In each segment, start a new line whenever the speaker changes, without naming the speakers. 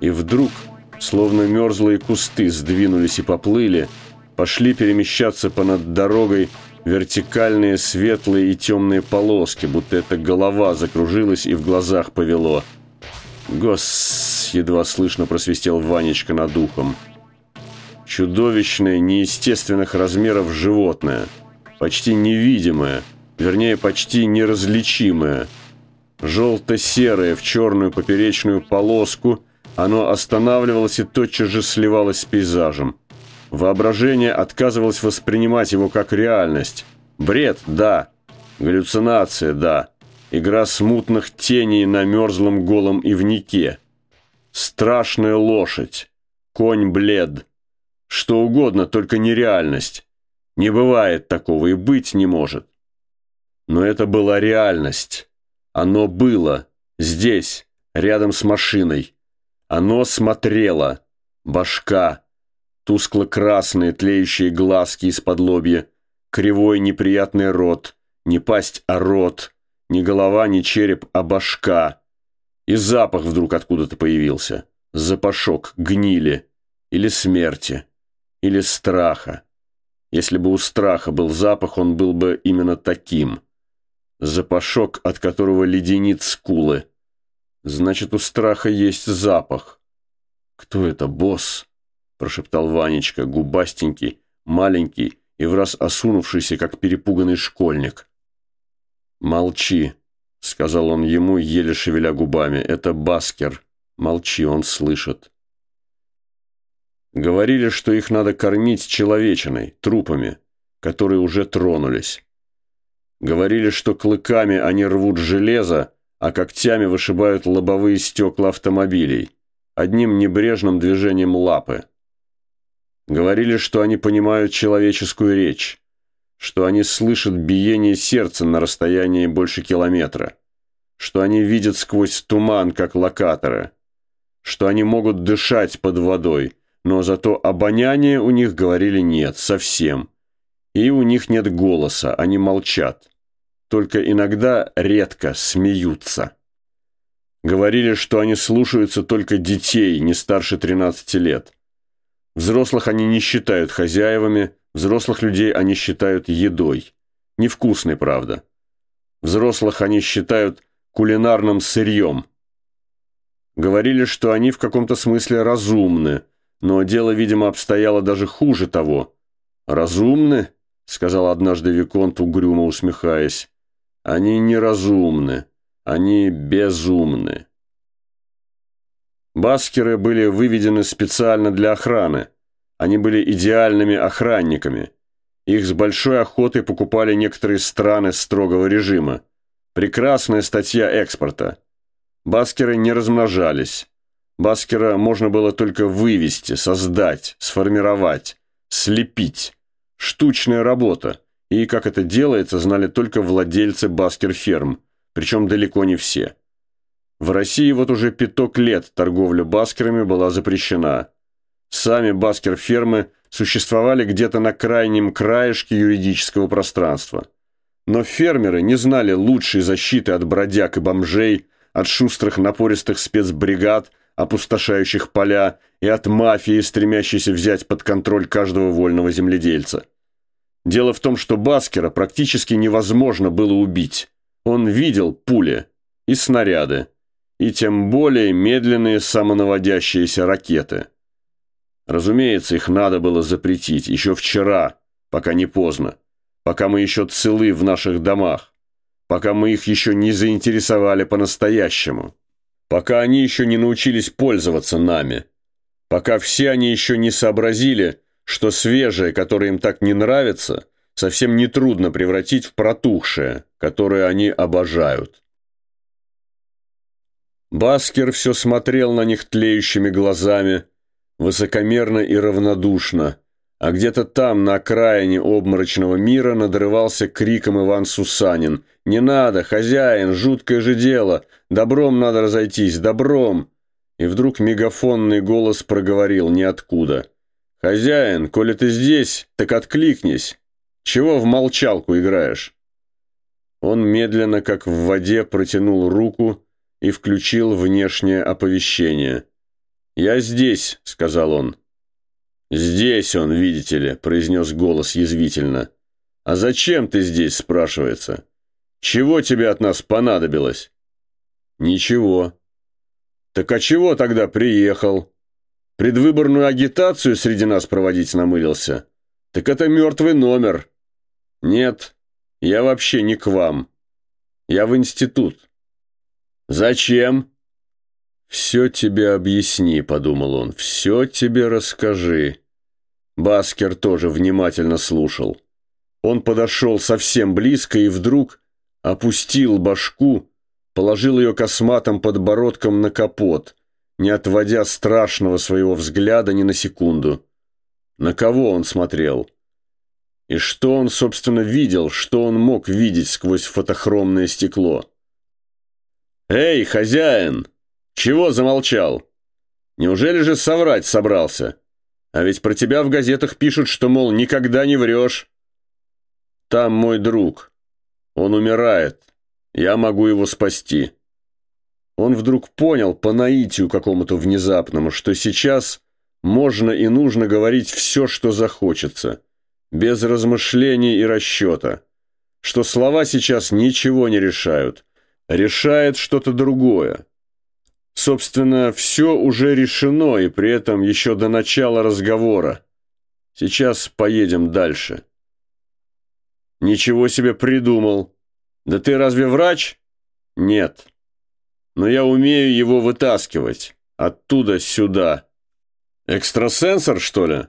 И вдруг, словно мерзлые кусты, сдвинулись и поплыли, пошли перемещаться понад дорогой вертикальные светлые и темные полоски, будто эта голова закружилась и в глазах повело. «Гос!» — едва слышно просвистел Ванечка над ухом. Чудовищное, неестественных размеров животное, почти невидимое, вернее, почти неразличимое. Желто-серое в черную поперечную полоску, оно останавливалось и тотчас же сливалось с пейзажем. Воображение отказывалось воспринимать его как реальность. Бред – да. Галлюцинация – да. Игра смутных теней на мерзлом голом ивнике. Страшная лошадь. Конь блед. Что угодно, только не реальность. Не бывает такого и быть не может. Но это была реальность. Оно было. Здесь, рядом с машиной. Оно смотрело. Башка тускло-красные тлеющие глазки из-под лобья, кривой неприятный рот, не пасть, а рот, не голова, не череп, а башка. И запах вдруг откуда-то появился. Запашок гнили или смерти, или страха. Если бы у страха был запах, он был бы именно таким. Запашок, от которого леденит скулы. Значит, у страха есть запах. Кто это, босс? прошептал Ванечка, губастенький, маленький и в раз осунувшийся, как перепуганный школьник. «Молчи», — сказал он ему, еле шевеля губами. «Это Баскер. Молчи, он слышит». Говорили, что их надо кормить человечиной, трупами, которые уже тронулись. Говорили, что клыками они рвут железо, а когтями вышибают лобовые стекла автомобилей, одним небрежным движением лапы. Говорили, что они понимают человеческую речь, что они слышат биение сердца на расстоянии больше километра, что они видят сквозь туман, как локаторы, что они могут дышать под водой, но зато обоняния у них, говорили, нет, совсем. И у них нет голоса, они молчат. Только иногда редко смеются. Говорили, что они слушаются только детей, не старше 13 лет. Взрослых они не считают хозяевами, взрослых людей они считают едой. Невкусной, правда. Взрослых они считают кулинарным сырьем. Говорили, что они в каком-то смысле разумны, но дело, видимо, обстояло даже хуже того. «Разумны?» — сказал однажды Виконт, угрюмо усмехаясь. «Они неразумны, они безумны». Баскеры были выведены специально для охраны. Они были идеальными охранниками. Их с большой охотой покупали некоторые страны строгого режима. Прекрасная статья экспорта. Баскеры не размножались. Баскера можно было только вывести, создать, сформировать, слепить. Штучная работа. И как это делается, знали только владельцы баскер-ферм, причем далеко не все. В России вот уже пяток лет торговля баскерами была запрещена. Сами баскер-фермы существовали где-то на крайнем краешке юридического пространства. Но фермеры не знали лучшей защиты от бродяг и бомжей, от шустрых напористых спецбригад, опустошающих поля, и от мафии, стремящейся взять под контроль каждого вольного земледельца. Дело в том, что Баскера практически невозможно было убить. Он видел пули и снаряды, и тем более медленные самонаводящиеся ракеты. Разумеется, их надо было запретить еще вчера, пока не поздно, пока мы еще целы в наших домах, пока мы их еще не заинтересовали по-настоящему, пока они еще не научились пользоваться нами, пока все они еще не сообразили, что свежее, которое им так не нравится, совсем нетрудно превратить в протухшее, которое они обожают. Баскер все смотрел на них тлеющими глазами, высокомерно и равнодушно, а где-то там, на окраине обморочного мира, надрывался криком Иван Сусанин. «Не надо, хозяин, жуткое же дело! Добром надо разойтись, добром!» И вдруг мегафонный голос проговорил ниоткуда. «Хозяин, коли ты здесь, так откликнись! Чего в молчалку играешь?» Он медленно, как в воде, протянул руку и включил внешнее оповещение. «Я здесь», — сказал он. «Здесь он, видите ли», — произнес голос язвительно. «А зачем ты здесь?» – спрашивается. «Чего тебе от нас понадобилось?» «Ничего». «Так а чего тогда приехал? Предвыборную агитацию среди нас проводить намылился? Так это мертвый номер». «Нет, я вообще не к вам. Я в институт». «Зачем?» «Все тебе объясни», — подумал он, — «все тебе расскажи». Баскер тоже внимательно слушал. Он подошел совсем близко и вдруг опустил башку, положил ее косматым подбородком на капот, не отводя страшного своего взгляда ни на секунду. На кого он смотрел? И что он, собственно, видел, что он мог видеть сквозь фотохромное стекло? «Эй, хозяин! Чего замолчал? Неужели же соврать собрался? А ведь про тебя в газетах пишут, что, мол, никогда не врешь». Там мой друг. Он умирает. Я могу его спасти. Он вдруг понял по наитию какому-то внезапному, что сейчас можно и нужно говорить все, что захочется, без размышлений и расчета, что слова сейчас ничего не решают, решает что-то другое. Собственно, все уже решено, и при этом еще до начала разговора. Сейчас поедем дальше. «Ничего себе придумал! Да ты разве врач?» «Нет. Но я умею его вытаскивать. Оттуда сюда. Экстрасенсор, что ли?»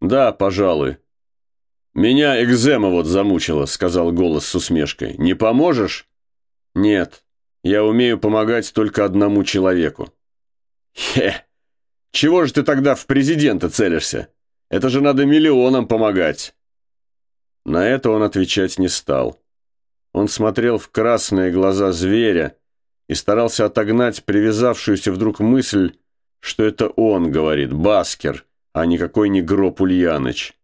«Да, пожалуй». «Меня экзема вот замучила», — сказал голос с усмешкой. «Не поможешь?» «Нет. Я умею помогать только одному человеку». «Хе! Чего же ты тогда в президента целишься? Это же надо миллионам помогать». На это он отвечать не стал. Он смотрел в красные глаза зверя и старался отогнать привязавшуюся вдруг мысль, что это он говорит, Баскер, а никакой не Гроб Ульяныч.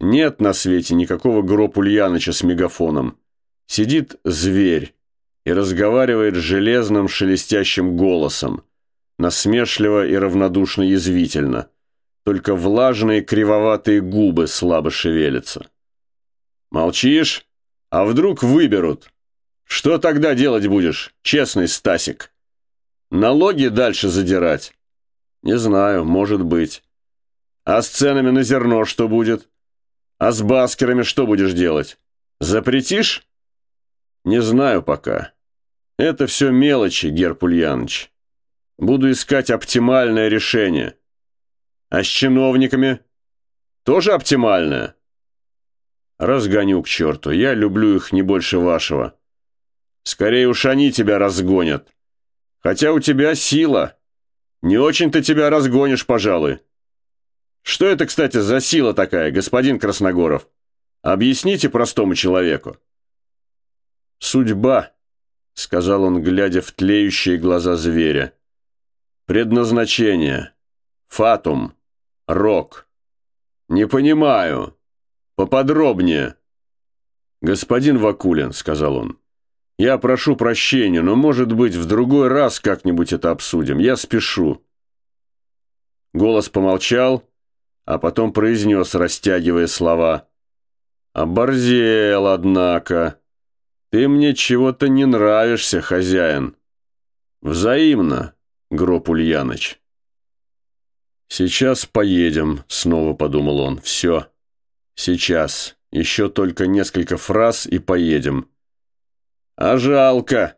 Нет на свете никакого Гроб Ульяныча с мегафоном. Сидит зверь и разговаривает железным шелестящим голосом, насмешливо и равнодушно язвительно. Только влажные кривоватые губы слабо шевелятся. Молчишь? А вдруг выберут? Что тогда делать будешь, честный Стасик? Налоги дальше задирать? Не знаю, может быть. А с ценами на зерно что будет? А с баскерами что будешь делать? Запретишь? Не знаю пока. Это все мелочи, Герп Ульяныч. Буду искать оптимальное решение. А с чиновниками? Тоже оптимальное? Разгоню к черту. Я люблю их не больше вашего. Скорее уж они тебя разгонят. Хотя у тебя сила. Не очень ты тебя разгонишь, пожалуй. Что это, кстати, за сила такая, господин Красногоров? Объясните простому человеку. Судьба, сказал он, глядя в тлеющие глаза зверя. Предназначение. Фатум. Рок. Не понимаю. «Поподробнее». «Господин Вакулин», — сказал он, — «я прошу прощения, но, может быть, в другой раз как-нибудь это обсудим. Я спешу». Голос помолчал, а потом произнес, растягивая слова. «Оборзел, однако. Ты мне чего-то не нравишься, хозяин». «Взаимно, Гроб Ульяныч». «Сейчас поедем», — снова подумал он. «Все». «Сейчас. Еще только несколько фраз и поедем». «А жалко.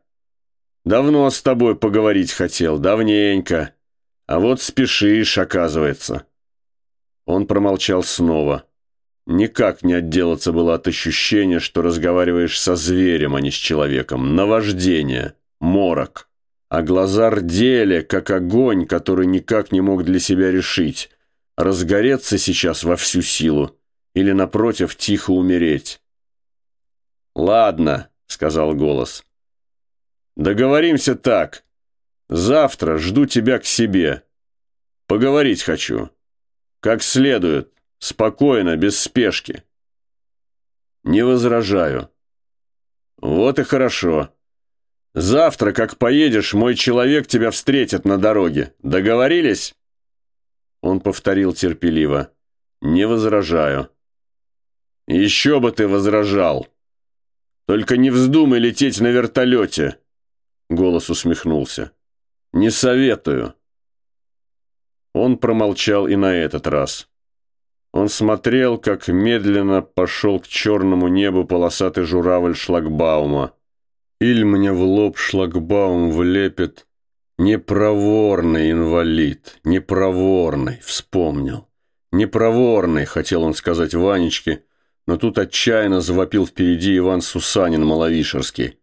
Давно с тобой поговорить хотел, давненько. А вот спешишь, оказывается». Он промолчал снова. Никак не отделаться было от ощущения, что разговариваешь со зверем, а не с человеком. Наваждение, морок. А глаза рдели, как огонь, который никак не мог для себя решить. Разгореться сейчас во всю силу или, напротив, тихо умереть. «Ладно», — сказал голос. «Договоримся так. Завтра жду тебя к себе. Поговорить хочу. Как следует, спокойно, без спешки». «Не возражаю». «Вот и хорошо. Завтра, как поедешь, мой человек тебя встретит на дороге. Договорились?» Он повторил терпеливо. «Не возражаю». «Еще бы ты возражал! Только не вздумай лететь на вертолете!» Голос усмехнулся. «Не советую». Он промолчал и на этот раз. Он смотрел, как медленно пошел к черному небу полосатый журавль шлагбаума. Иль мне в лоб шлагбаум влепит. Непроворный инвалид, непроворный, вспомнил. Непроворный, хотел он сказать Ванечке, но тут отчаянно завопил впереди Иван Сусанин Маловишерский.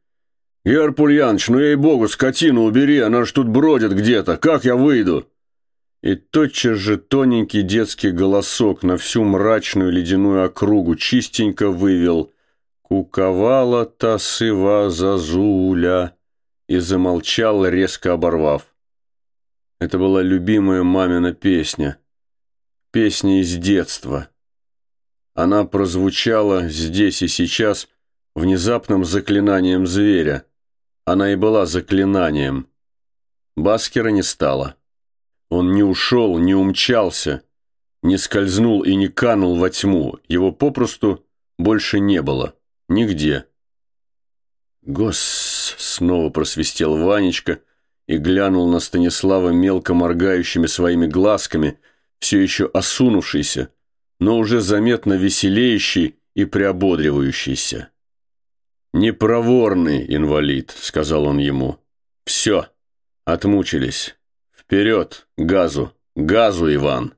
«Гер ну ей-богу, скотину убери, она ж тут бродит где-то, как я выйду?» И тотчас же тоненький детский голосок на всю мрачную ледяную округу чистенько вывел Куковала та сыва зазуля и замолчал, резко оборвав. Это была любимая мамина песня. Песня из детства. Она прозвучала здесь и сейчас внезапным заклинанием зверя. Она и была заклинанием. Баскера не стало. Он не ушел, не умчался, не скользнул и не канул во тьму. Его попросту больше не было. Нигде. «Гос!» — снова просвистел Ванечка и глянул на Станислава мелко моргающими своими глазками, все еще осунувшийся, но уже заметно веселеющий и приободривающийся. «Непроворный инвалид», — сказал он ему. «Все, отмучились. Вперед, газу, газу, Иван!»